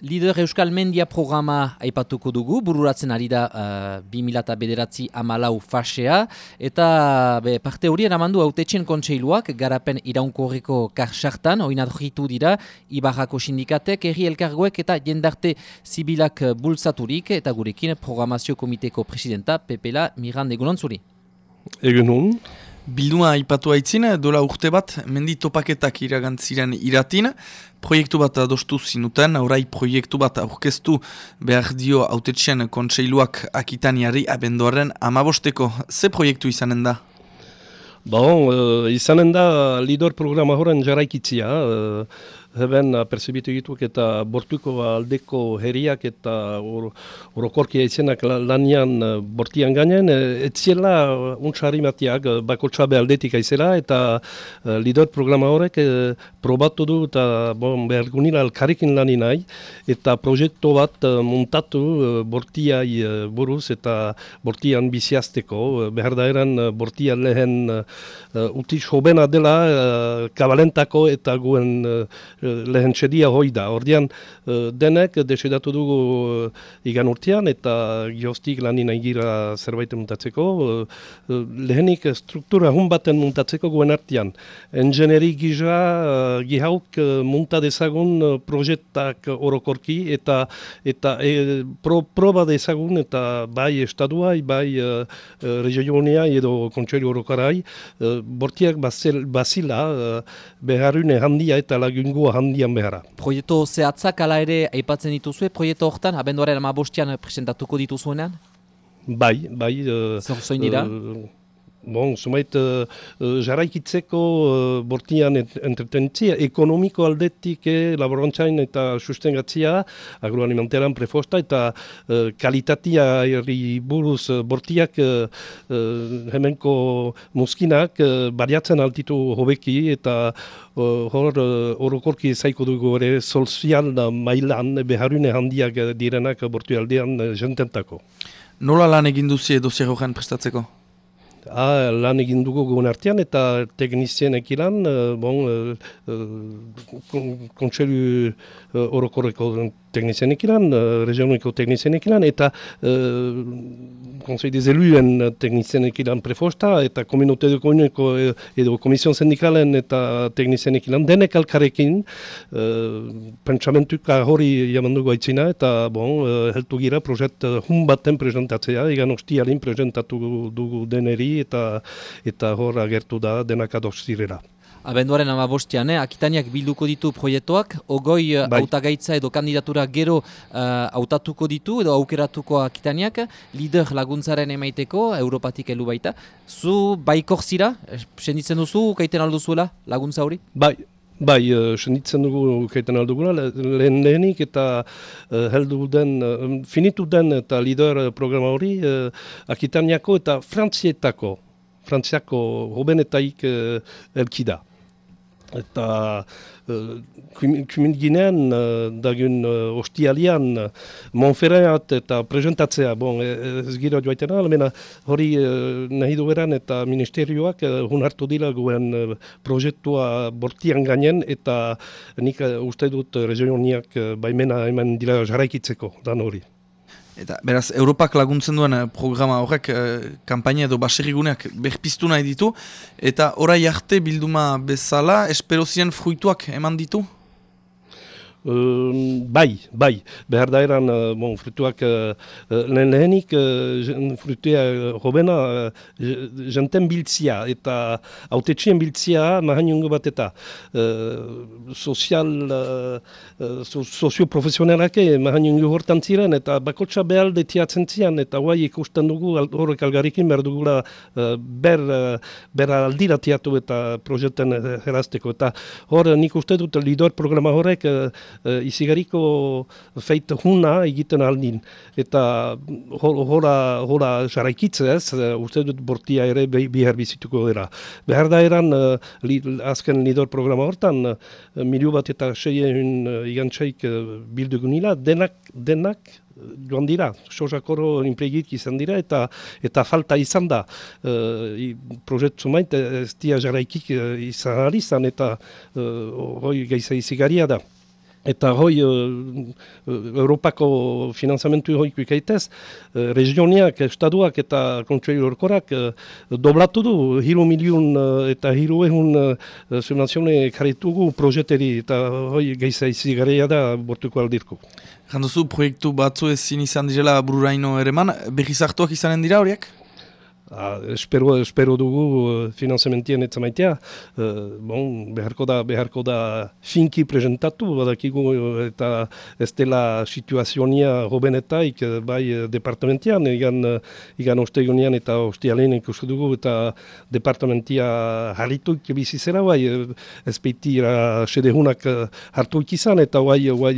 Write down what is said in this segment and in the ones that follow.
Lider Euskal Mendia programa aipatuko dugu, bururatzen ari da uh, 2000 bederatzi amalau fasea, eta be, parte hori eramandu autetxen kontseiluak, garapen iraunkorreko karsartan, oinadritu dira, Ibarrako sindikatek, erri elkargoek eta jendarte zibilak bultzaturik, eta gurekin programazio komiteko presidenta, Pepela Mirande Egunon zuri. Egunon. Bilduma aipatu haitzin, dola urte bat, mendi topaketak iragantziren iratin, proiektu bat adostu zinuten, orai proiektu bat aurkeztu behar dio autetxen kontseiluak akitaniari abenduaren amabosteko. Ze proiektu izanen da? Bon, uh, izanen da lidor programa horren jarraikitzia. Uh, Heben percebitu egituk eta bortuko aldeko herriak eta orokorkia or, izenak lanian uh, bortian gainen. Etziela untsari matiak bako txabe aldetik aizela eta uh, lidor programa horrek uh, probatu du eta bon, behar gunila alkarrikin lani nahi eta proiektu bat uh, montatu uh, bortiai uh, buruz eta bortian biziazteko. Uh, behar da eran uh, bortia lehen uh, utiz hobena dela uh, kabalentako eta guen lehen txedia hoi da. Ordean denek desedatu dugu igan urtean eta gioztik lanin aigira zerbait muntatzeko. Lehenik struktura hun baten muntatzeko guen artean. Engeneri gisa gihauk munta dezagun proiektak orokorki eta eta e, pro, proba dezagun eta bai estaduai, bai uh, regionia edo kontseri orokarai bortiak bazila uh, beharune handia eta lagungua handian behara. Proiektu zehatzak ala ere aipatzen dituzue, proiektu horretan, abenduaren amabostian presentatuko dituzuenan? Bai, bai. Uh, Zer dira? Bon, sumait, uh, uh, jarraikitzeko uh, bortian entretentzia, ekonomiko aldetik eh, laborantzain eta sustengatzia agroalimenteran prefosta eta uh, kalitatia erri buruz uh, bortiak uh, hemenko muskinak uh, bariatzen altitu hobeki eta uh, hor uh, orokorki zaiko dugu ere sozial mailan beharune handiak direnak bortu aldean uh, jententako. Nola lan egin duzie dozier prestatzeko? Ah, lan egin dugu guen artean eta teknizienek ilan, uh, bon, uh, kontselu uh, orokorreko teknizienek ilan, uh, regioniko teknizienek ilan, eta uh, konsei dezeluen teknizienek ilan prefosta, eta kominote dukoineko edo komision sindikalen eta teknizienek ilan, denek alkarekin, uh, pentsamentuka hori jaman dugu aitzina, eta bon, uh, heltu gira projet uh, hun baten presentatzea, egan ostialin presentatu dugu deneri, eta eta hor agertu da denak ados zirela. Abenduaren ama bostean, eh? akitaniak bilduko ditu proiektuak, ogoi eh, bai. autagaitza edo kandidatura gero uh, autatuko ditu edo aukeratuko akitaniak, lider laguntzaren emaiteko, Europatik elu baita. Zu baikor zira, senditzen duzu, kaiten alduzuela laguntza hori? Bai, Bai, uh, senditzen dugu kaiten alduguna, lehen lehenik eta uh, heldu den, uh, finitu den eta lider programa hori uh, Akitaniako eta Frantzietako, Frantziako hobenetaik uh, elkida eta uh, ginean uh, dagun uh, ostialian uh, eta presentatzea, bon, ez gira joaiten almena hori uh, nahi dueran eta ministerioak uh, hun hartu dira guen uh, proiektua bortian gainen eta nik uh, uste dut uh, regioniak uh, baimena hemen dira jarraikitzeko dan hori. Eta beraz, Europak laguntzen duen eh, programa horrek, eh, kampaina edo baseriguneak berpiztu nahi ditu, eta orai arte bilduma bezala, esperozien fruituak eman ditu? Uh, bai, bai, behar da eran, uh, bon, frutuak, uh, lehen lehenik, uh, frutua hobena, uh, jenten biltzia, eta autetxien biltzia, mahan bat eta uh, sozial, uh, so, sozio-profesionalak mahan hortan ziren, eta bakotxa behal detiatzen zian, eta guai ikusten dugu, horrek algarrikin behar dugula uh, ber, uh, ber aldira tiatu eta proiekten herazteko, eta hor nik uste dut lidor programa horrek, uh, uh, izigariko feit huna egiten aldin. Eta hora, hora jarraikitzez, uh, uste dut bortia ere bihar bizituko dira. Behar da eran, uh, azken lidor programa hortan, uh, miliu bat eta seien uh, igantzaik uh, bildugunila, denak, denak, joan dira, sozakoro inpregit izan dira, eta eta falta izan da. Uh, proiektu mait, ez dia jarraikik uh, izan ari izan, eta uh, hoi gaiza izigaria da. Eta hoi, uh, Europako finanzamentu hoi kuikaitez, uh, regioniak, estaduak eta kontseilu horkorak uh, doblatu du, hiru miliun uh, eta hiru ehun uh, subvenzione karitugu projeteri eta hoi geiza izi da bortuko aldirko. Janduzu, proiektu batzu ezin izan direla bururaino ere man, behizartuak izanen dira horiek? Ah, espero, espero dugu uh, finanzamentien ez maitea. Uh, bon, beharko da, beharko da finki presentatu, badakigu uh, eta ez dela situazionia hobenetaik uh, bai departamentian, igan, igan ostegonian eta ostialen ikustu dugu eta departamentia harituik bizizera bai, ez peitira sedehunak hartu ikizan eta bai, bai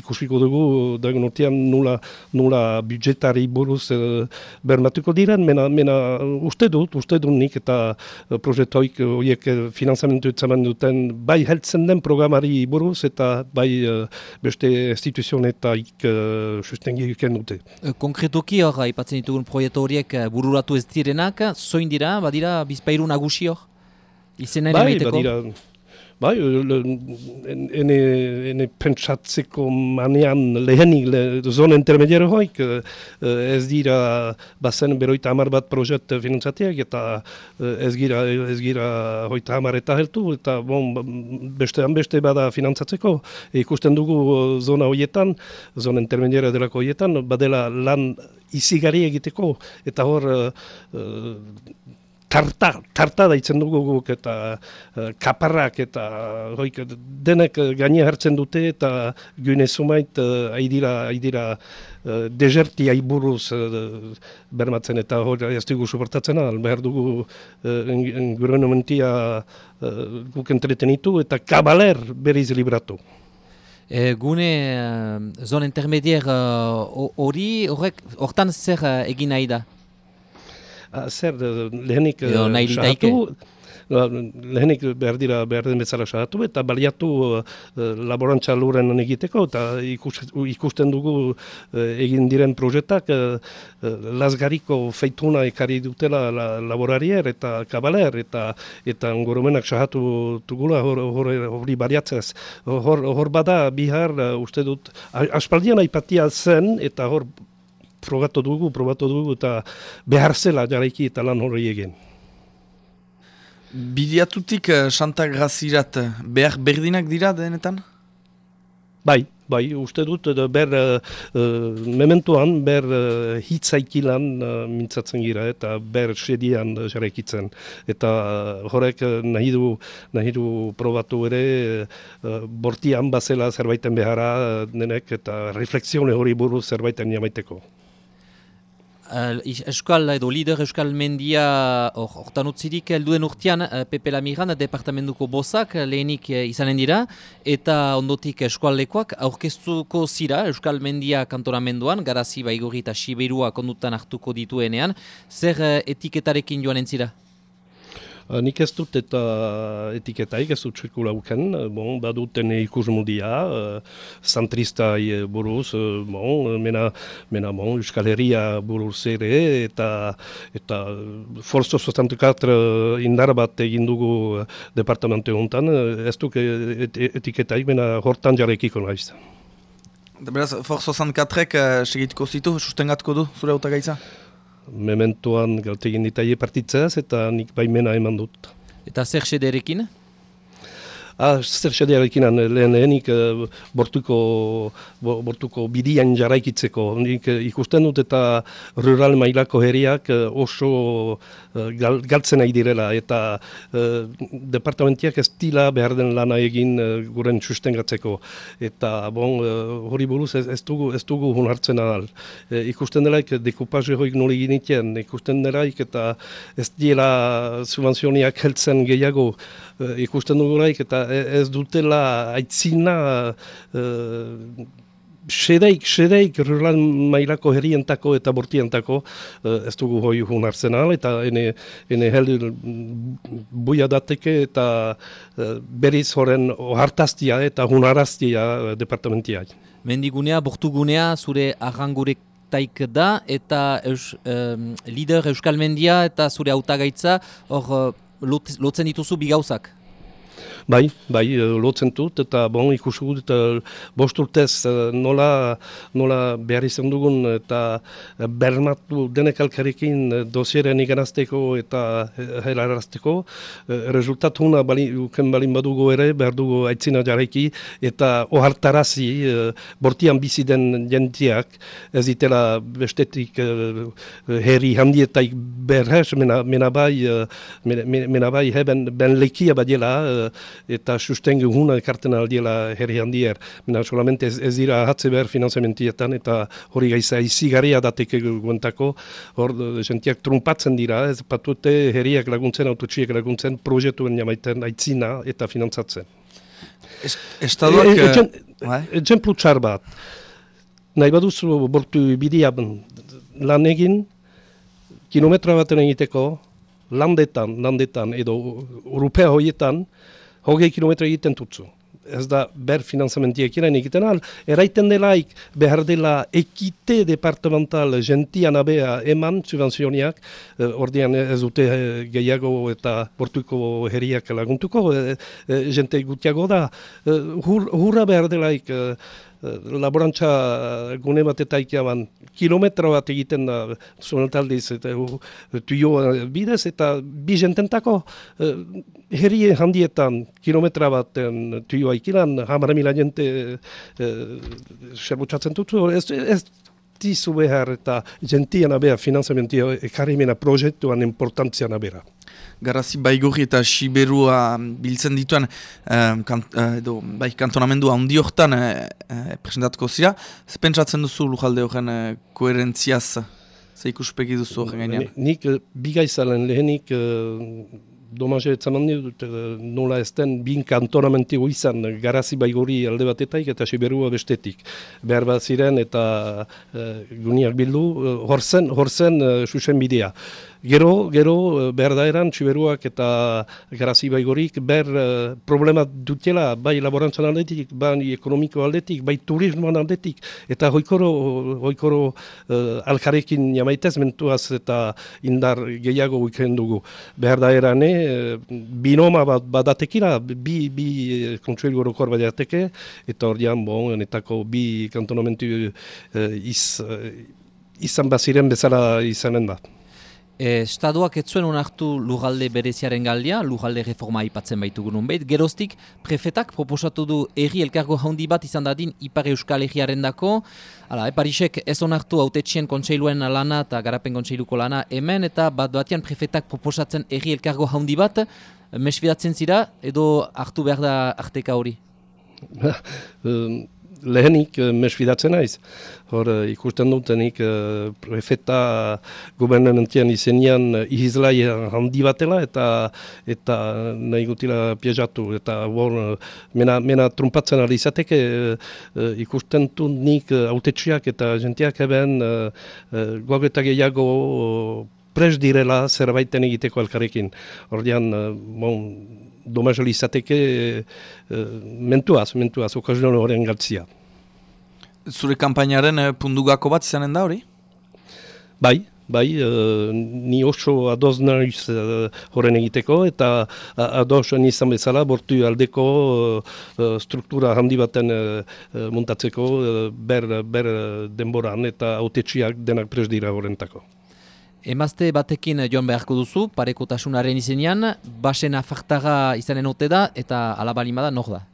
ikusiko dugu dagonotian nula, nula budgetari buruz uh, bermatuko diren, mena, mena uste dut, uste dut nik eta uh, proiektoik horiek uh, finanzamentu etzaman duten bai heltzen den programari buruz eta bai uh, beste instituzionetaik uh, sustengi duken dute. Konkretoki hor, ipatzen ditugun proiektu horiek bururatu ez direnak, zoin dira, badira, bizpairu nagusi hor? Izena ere bai, badira, Bai, ene, ene pentsatzeko manean lehenik le, zona intermediero hoik, ez dira bazen beroita hamar bat projet finanzatiak eta ez gira, ez gira hoita hamar eta heltu, eta bon, bestean beste bada finantzatzeko. ikusten dugu zona hoietan, zona intermediero delako hoietan, badela lan izigari egiteko, eta hor tarta, tarta daitzen dugu guk eta uh, kaparrak eta hoik, denek gaine hartzen dute eta gune sumait uh, aidira, aidira uh, deserti aiburuz uh, bermatzen eta hor ez dugu suportatzen al, behar dugu uh, guk entretenitu eta kabaler beriz libratu. E, gune zon intermedier hori horrek hortan zer egin nahi da? Ah, zer lehenik Edo, uh, lehenik behar dira behar den bezala saratu eta baliatu uh, laborantza luren egiteko eta ikusten dugu uh, egin diren projetak uh, lasgariko feituna ekarri dutela la, laborarier eta kabaler eta eta ngoromenak sahatu tugula hori hor, baliatzez. Hor, hor bada bihar uste dut aspaldian aipatia zen eta hor probatu dugu, probatu dugu eta behar zela jaraiki eta lan hori egin. Bidiatutik uh, Santa Grazirat behar berdinak dira denetan? Bai, bai, uste dut, ber, uh, mementuan, ber uh, hitzaikilan uh, mintzatzen gira, eta ber sedian jarraikitzen. Eta uh, horrek nahi du, nahi du probatu ere, uh, bortian bazela zerbaiten behara denek, eta refleksione hori buru zerbaiten jamaiteko. Euskal edo lider Euskal Mendia hortan or, utzirik helduen urtean uh, Pepe Lamiran departamentuko bozak lehenik uh, izanen dira eta ondotik eskualdekoak aurkeztuko zira Euskal Mendia kantonamenduan garazi baigorri eta Siberua kondutan hartuko dituenean zer etiketarekin joan entzira? Uh, nik ez dut eta etiketaik ez dut txekula uken, bon, baduten ikus mudia, uh, zantristai buruz, uh, bon, mena, mena bon, Euskal Herria buruz ere, eta, eta Forzo 64 indar bat egin dugu departamentu honetan, ez duk et, etiketaik, mena hortan jarrekiko naiz. Beraz, Forzo 64ek uh, segituko zitu, sustengatko du, zure auta gaitza? Mementoan galtegin ditaile partitzaz eta nik baimena eman dut. Eta zer sederekin? Ah, zer xedearekin lehen lehenik uh, bortuko, bortuko bidian jarraikitzeko. Nik uh, ikusten dut eta rural mailako herriak uh, oso gal, galtzen nahi direla. Eta departamentiak ez dila behar den lana egin guren sustengatzeko. Eta bon, hori buruz ez, ez dugu, ez dugu hunartzen adal. Ikusten delaik dekupazio hoik noli ginitien. Ikusten delaik eta ez dira subvenzioniak heltzen gehiago. Ikusten dugu eta ez dutela aitzina uh, Sedeik, sedeik, rural mailako herrientako eta bortientako uh, ez dugu hoi hun arsenal eta ene, ene heldu buia dateke eta uh, beriz horren ohartaztia eta hunaraztia uh, departamentiak. Mendigunea, bortugunea, zure arrangurek taik da eta eus, um, lider Euskal Mendia eta zure autagaitza hor lotzen dituzu bigauzak? Bai, bai, eh, lotzen dut, eta bon, ikusi gut, eta bost urtez eh, nola, nola behar izan dugun, eta bermatu denek alkarekin eh, dosieren iganazteko eta helarazteko. Resultatu huna bali, uken balin badugu ere, behar dugu aitzina jarraiki, eta ohartarazi, bortian bizi den jentiak, ez ditela bestetik herri handietaik berhez, mena, mena bai, mena, bai, heben ben lekia badiela, eta sustengu huna ekarten aldiela herri handier. Mena solamente ez, ez dira hatze behar finanzamentietan eta hori gaiza izigarria dateke guentako, hor jentiak trumpatzen dira, ez patute herriak laguntzen, autotxiek laguntzen, proiektuen jamaiten aitzina eta finantzatzen. Estaduak... E, e, e, txar bat, nahi baduzu bortu bidea lan egin, kilometra baten egiteko, landetan, landetan edo urupea hoietan, hogei kilometra egiten tutzu. Ez da ber finanzamentiak iran egiten al, eraiten delaik behar dela ekite departamental gentian abea eman subvenzioniak, eh, ordean ez dute eh, gehiago eta portuko herriak laguntuko, eh, eh, jente gutiago da, eh, hur, hurra behar delaik Eh, laborantza gune bat eta ikiaban kilometro bat egiten da zonaltaldiz eta tuio bidez eta bi uh, herri handietan kilometra bat tuioa ikilan hamara mila jente uh, serbutsatzen tutu ez, ez dizu behar eta gentian abea finanzamentio ekarimena proiektuan importantzian abera. Garazi Baigorri eta Siberua biltzen dituen eh, kant, eh, edo, bai, kantonamendua handi horretan eh, eh, presentatuko zira. Zer pentsatzen duzu lujalde horren eh, koherentziaz? Zer ikuspegi duzu horren gainean? Nik bigaizalen lehenik eh, domaze etzaman dut, eh, nola ez den bin kantonamenti izan garazi baigori alde batetaik eta siberua bestetik. Behar bat ziren eta e, guniak bildu, horzen, horzen susen bidea. Gero, gero, eh, behar da eran, txiberuak eta garazi baigorik, ber uh, problema dutela, bai laborantzan aldetik, bai ekonomiko aldetik, bai turismoan aldetik, eta hoikoro, hoikoro uh, alkarekin jamaitez mentuaz eta indar gehiago uken dugu. Behar da eran, binoma bat badatekira, bi, bi kontsuel gorokor badiateke, eta hor dian, bon, enetako bi kantonamentu uh, iz, uh, izan baziren bezala izanen da. E, estaduak ez zuen onartu lugalde bereziaren galdia, lugalde reforma aipatzen baitugu nun behit. Geroztik, prefetak proposatu du erri elkargo haundi bat izan dadin Ipar Euskal Egiaren dako. Hala, e, Parisek ez onartu autetxien kontseiluen lana eta garapen kontseiluko lana hemen, eta bat batean prefetak proposatzen erri elkargo haundi bat, mesfidatzen zira, edo hartu behar da arteka hori? lehenik uh, mesfidatzen naiz. Hor uh, ikusten dutenik uh, prefeta gubernamentian izenean uh, ihizlai handi batela eta eta nahi gutila piezatu. Eta hor, mena, mena trumpatzen ari izateke uh, ikusten du nik uh, eta jentiak eben gogetak gehiago pres direla zerbaiten egiteko alkarekin. Hordian, uh, bon, domazio izateke uh, mentuaz, mentuaz, okazion horren galtzia. Zure kampainaren uh, pundugako bat izanen da hori? Bai, bai, uh, ni oso adoz naiz horren egiteko, eta uh, adoz nizan bezala bortu aldeko uh, struktura handi baten uh, montatzeko ber, ber denboran eta autetxiak denak pres dira horrentako. Emazte batekin joan beharko duzu, parekotasunaren izenean, basen afartaga izanen ote da, eta alabalimada nor da?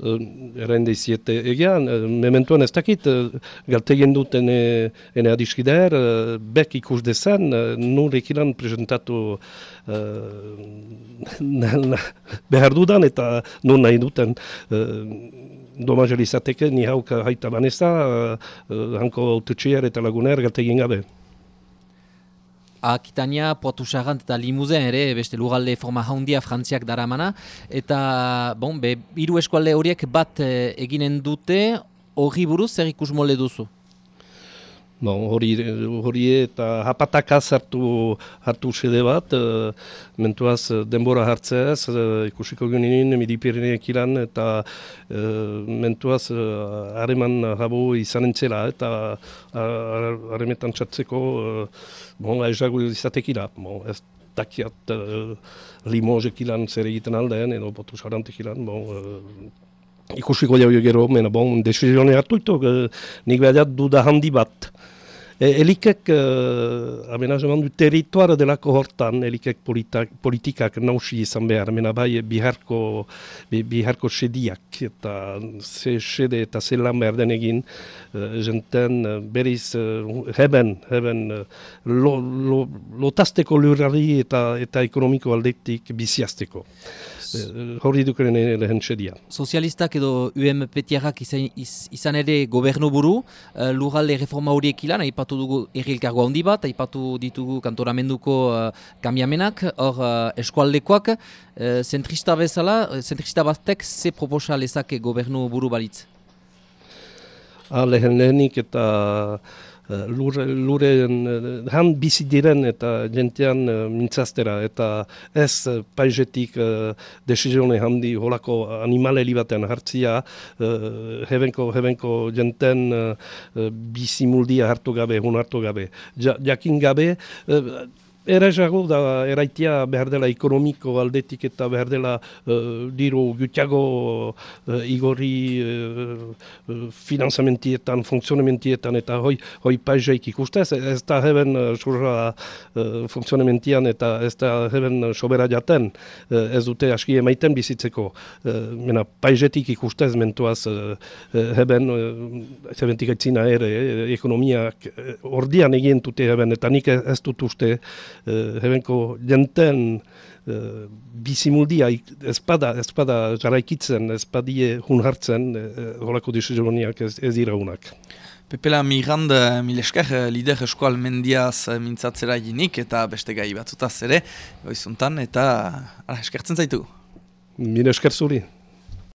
Uh, Errende iziete egean, uh, mementuan ez dakit, uh, galtegin duten ene adiskider, uh, bek ikus dezan, uh, nur ekilan presentatu behar dudan eta nun nahi duten uh, izateke, ni hauka haita baneza, uh, hanko tutxier eta laguner galtegin gabe. Akitania, Poitou Charant eta Limuzen ere, beste lugalde forma haundia frantziak daramana. Eta, bon, be, iru eskualde horiek bat e, eginen dute, hori buruz, zer ikus mole duzu? Bon, hori, hori eta hapatakaz hartu, hartu sede bat, e, mentuaz denbora hartzeaz, e, ikusiko geninen, midipirineak ilan, eta e, mentuaz hareman habu izanen txela, eta haremetan txatzeko, bon, aizago izatekira. Bon, ez dakiat uh, limozek ilan zer egiten aldeen, edo botu sarantik ilan, bon, uh, ikusiko jau gero, mena bon, desizione hartu ito, uh, nik behar duda handi bat. E, elikek uh, amenajeman du territoire delako hortan, elikek politikak nausi izan behar, mena bai biharko, biharko sediak, eta ze sede eta ze lan behar den egin, uh, jenten beriz uh, heben, heben uh, lo, lo, lotazteko lurrari eta, eta ekonomiko aldetik biziazteko. Eh, hori dukaren lehen txedia. Sozialistak edo UMPTRak izan, izan ere gobernu buru, uh, lurralde reforma horiek ilan, haipatu dugu errilkargo handi bat, haipatu ditugu kantoramenduko uh, kamiamenak, hor uh, eskualdekoak, uh, zentrista bezala, zentrista batek ze proposa lezake gobernu buru balitz? Ah, lehen lehenik eta lure, lure han bizi diren eta jentean uh, mintzaztera eta ez uh, paizetik uh, desizione handi holako animale baten hartzia uh, hebenko, hebenko jenten uh, bizi hartu gabe, hun hartu gabe. Ja, jakin gabe, Errezago da eraitia behar dela ekonomiko aldetik eta behar dela uh, diru gutiago uh, igorri uh, finanzamentietan, funtzionamentietan eta hoi, hoi paizeik ikustez. Ez da heben uh, funtzionamentian eta ez da heben sobera jaten uh, ez dute aski emaiten bizitzeko. Uh, mena paizetik ikustez mentuaz uh, heben uh, hebentik aitzina ere ekonomiak ordian egin dute heben eta nik ez dut uste uh, hebenko jenten uh, bizimuldia ezpada, ezpada jarraikitzen, ezpadie hun hartzen, uh, holako disizoniak ez, ez dira unak. Pepela Miranda Mileskar lider eskual mendiaz mintzatzera jinik eta beste gai batzutaz ere, goizuntan, eta ara, eskertzen zaitu. Mire esker zuri.